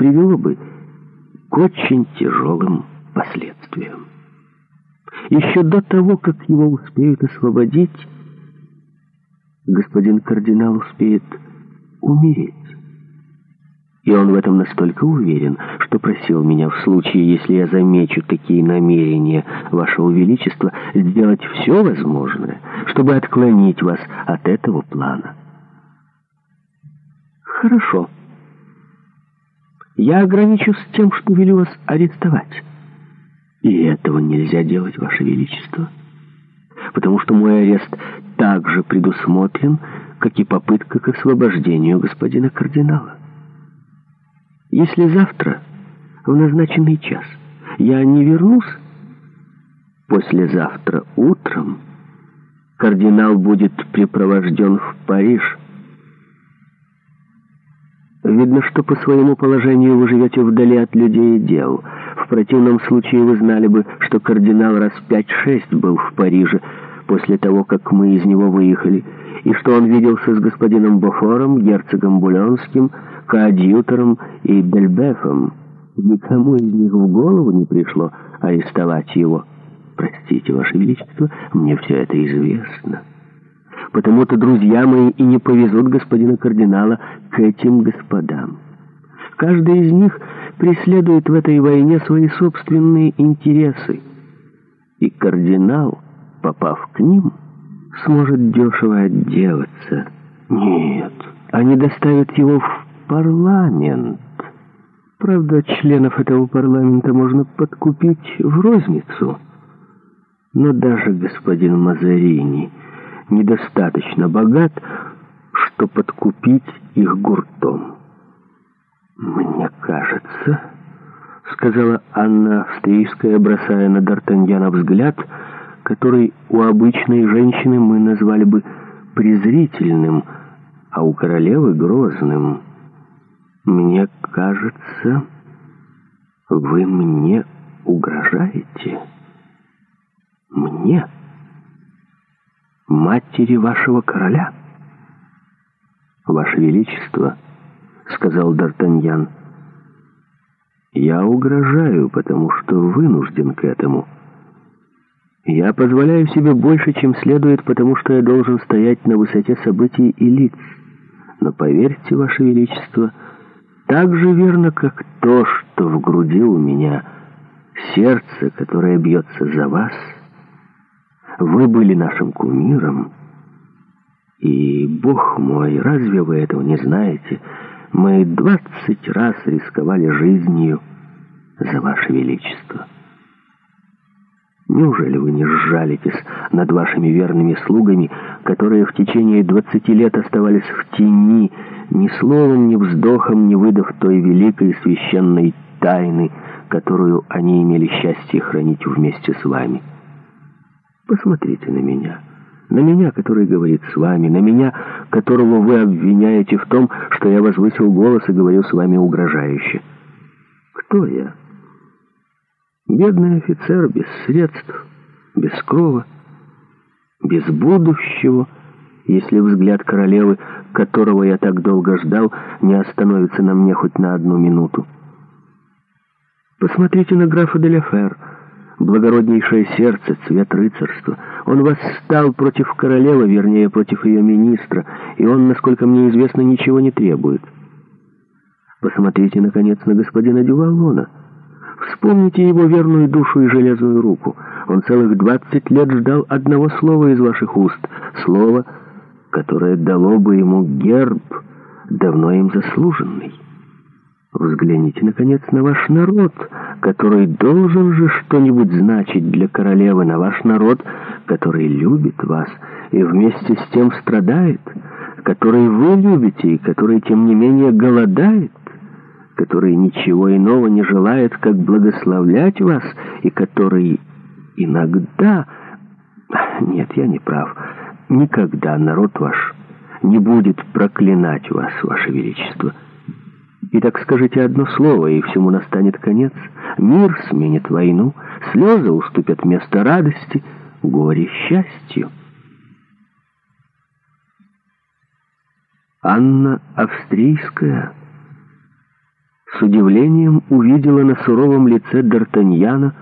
привело бы к очень тяжелым последствиям. Еще до того, как его успеют освободить, господин кардинал успеет умереть. И он в этом настолько уверен, что просил меня в случае, если я замечу такие намерения Вашего Величества, сделать все возможное, чтобы отклонить вас от этого плана. Хорошо. Я ограничусь тем, что велю вас арестовать. И этого нельзя делать, Ваше Величество. Потому что мой арест также предусмотрен, как и попытка к освобождению господина кардинала. Если завтра, в назначенный час, я не вернусь, послезавтра утром кардинал будет припровожден в Париж, Видно, что по своему положению вы живете вдали от людей и дел. В противном случае вы знали бы, что кардинал раз пять-шесть был в Париже после того, как мы из него выехали, и что он виделся с господином Бофором, герцогом Булонским, коадьютором и Бельбефом. Никому из них в голову не пришло арестовать его. Простите, Ваше Величество, мне все это известно». Потому-то, друзья мои, и не повезут господина кардинала к этим господам. Каждый из них преследует в этой войне свои собственные интересы. И кардинал, попав к ним, сможет дешево отделаться. Нет, они доставят его в парламент. Правда, членов этого парламента можно подкупить в розницу. Но даже господин Мазарини недостаточно богат, что подкупить их гуртом. «Мне кажется», — сказала Анна Австрийская, бросая на Д'Артаньяна взгляд, который у обычной женщины мы назвали бы презрительным, а у королевы — грозным. «Мне кажется, вы мне угрожаете». «Мне?» матери вашего короля?» «Ваше Величество», — сказал Д'Артаньян, — «я угрожаю, потому что вынужден к этому. Я позволяю себе больше, чем следует, потому что я должен стоять на высоте событий и лиц. Но поверьте, Ваше Величество, так же верно, как то, что в груди у меня сердце, которое бьется за вас — вы были нашим кумиром. И, бог мой, разве вы этого не знаете? Мы двадцать раз рисковали жизнью за ваше величество. Неужели вы не сжалитесь над вашими верными слугами, которые в течение двадцати лет оставались в тени, ни словом, ни вздохом не выдав той великой священной тайны, которую они имели счастье хранить вместе с вами?» Посмотрите на меня. На меня, который говорит с вами, на меня, которого вы обвиняете в том, что я возвысил голос и говорю с вами угрожающе. Кто я? Бедный офицер без средств, без крова, без будущего, если взгляд королевы, которого я так долго ждал, не остановится на мне хоть на одну минуту. Посмотрите на графа Деляфер, благороднейшее сердце, цвет рыцарства. Он восстал против королевы, вернее, против ее министра, и он, насколько мне известно, ничего не требует. Посмотрите, наконец, на господина Дювалона. Вспомните его верную душу и железную руку. Он целых двадцать лет ждал одного слова из ваших уст, слова, которое дало бы ему герб, давно им заслуженный. Взгляните, наконец, на ваш народ — который должен же что-нибудь значить для королевы, на ваш народ, который любит вас и вместе с тем страдает, который вы любите и который, тем не менее, голодает, который ничего иного не желает, как благословлять вас, и который иногда... Нет, я не прав. Никогда народ ваш не будет проклинать вас, ваше величество». И так скажите одно слово, и всему настанет конец. Мир сменит войну, слезы уступят место радости, горе счастью. Анна Австрийская с удивлением увидела на суровом лице Д'Артаньяна